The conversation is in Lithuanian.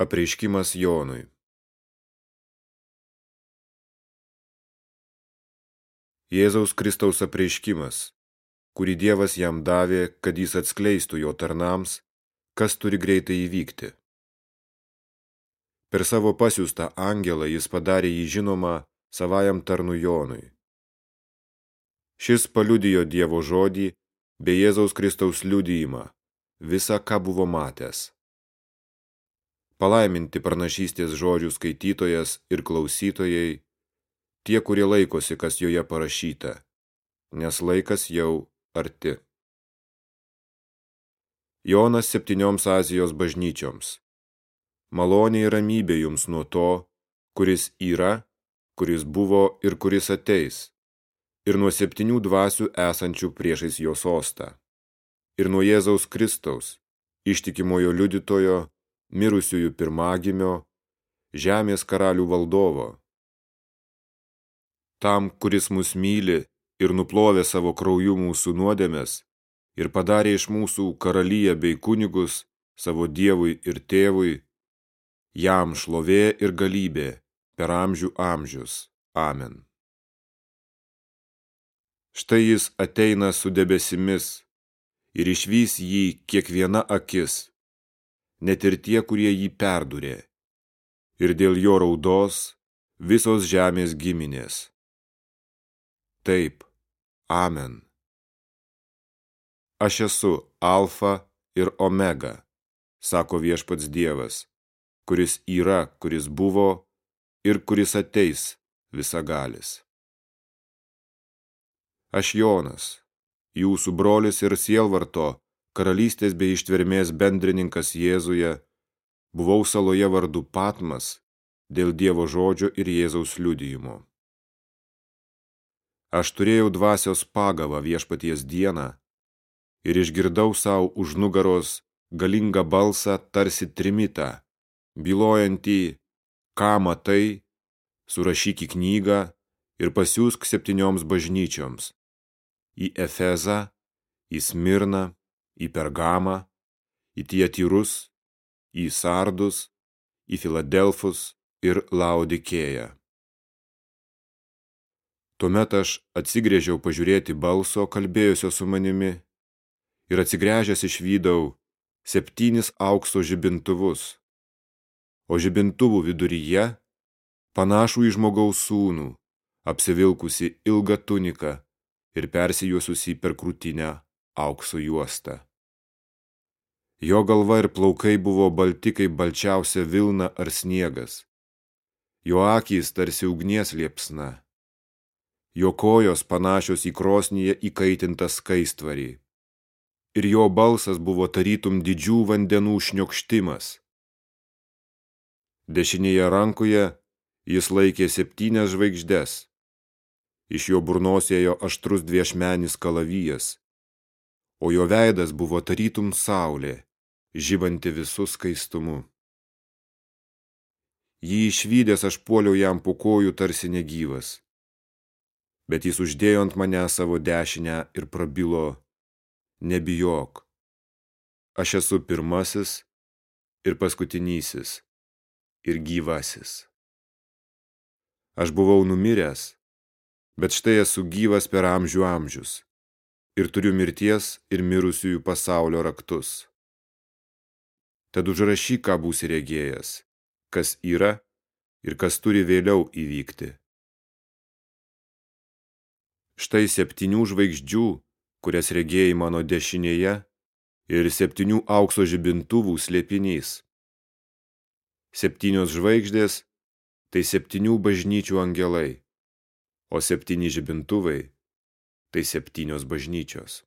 Apreiškimas Jonui Jėzaus Kristaus apreiškimas, kurį Dievas jam davė, kad jis atskleistų jo tarnams, kas turi greitai įvykti. Per savo pasiūstą angelą jis padarė jį žinomą savajam tarnu Jonui. Šis paliudijo Dievo žodį bei Jėzaus Kristaus liudijimą, visą, ką buvo matęs palaiminti pranašystės žodžių skaitytojas ir klausytojai, tie, kurie laikosi, kas joje parašyta, nes laikas jau arti. Jonas septynioms Azijos bažnyčioms. Malonė ir ramybė jums nuo to, kuris yra, kuris buvo ir kuris ateis, ir nuo septynių dvasių esančių priešais jo sostą, ir nuo Jėzaus Kristaus, ištikimojo liudytojo, mirusiųjų pirmagimio, žemės karalių valdovo. Tam, kuris mus myli ir nuplovė savo krauju mūsų nuodėmes ir padarė iš mūsų karalyje bei kunigus savo dievui ir tėvui, jam šlovė ir galybė per amžių amžius. Amen. Štai jis ateina su debesimis ir išvys jį kiekviena akis net ir tie, kurie jį perdurė. Ir dėl jo raudos visos žemės giminės. Taip, amen. Aš esu alfa ir omega, sako viešpats Dievas, kuris yra, kuris buvo ir kuris ateis visagalis. Aš Jonas, jūsų brolis ir sielvarto, karalystės bei ištvermės bendrininkas Jėzuje, buvau saloje vardu Patmas dėl Dievo žodžio ir Jėzaus liudijimo. Aš turėjau dvasios pagavą viešpaties dieną ir išgirdau savo už nugaros galingą balsą tarsi trimitą, bylojantį, ką matai, surašyk į knygą ir pasiūsk septynioms bažnyčioms – į Efezą, į Smirną, į Pergamą, į Tietyrus, į Sardus, į Filadelfus ir Laudikėją. Tuomet aš atsigrėžiau pažiūrėti balso, kalbėjusio su manimi, ir atsigręžęs išvydau septynis aukso žibintuvus, o žibintuvų viduryje panašų į žmogaus sūnų, apsivilkusi ilgą tuniką ir persijuosusi per krūtinę aukso juostą. Jo galva ir plaukai buvo balti kaip balčiausia vilna ar sniegas. Jo akys tarsi ugnies liepsna. Jo kojos panašios į krosnyje įkaitintą skaistvarį. Ir jo balsas buvo tarytum didžių vandenų šniokštimas. Dešinėje rankoje jis laikė septynias žvaigždes. Iš jo burnos ėjo aštrus dviešmenis kalavijas, o jo veidas buvo tarytum saulė žibanti visų skaistumu. Jį išvydęs aš puoliau jam po kojų tarsi negyvas. Bet jis uždėjo ant mane savo dešinę ir prabilo, nebijok. Aš esu pirmasis ir paskutinysis ir gyvasis. Aš buvau numiręs, bet štai esu gyvas per amžių amžius ir turiu mirties ir mirusiųjų pasaulio raktus. Tad užrašyk, ką būsi regėjęs, kas yra ir kas turi vėliau įvykti. Štai septynių žvaigždžių, kurias regėjai mano dešinėje, ir septynių aukso žibintuvų slėpinys. Septynios žvaigždės – tai septynių bažnyčių angelai, o septyni žibintuvai – tai septynios bažnyčios.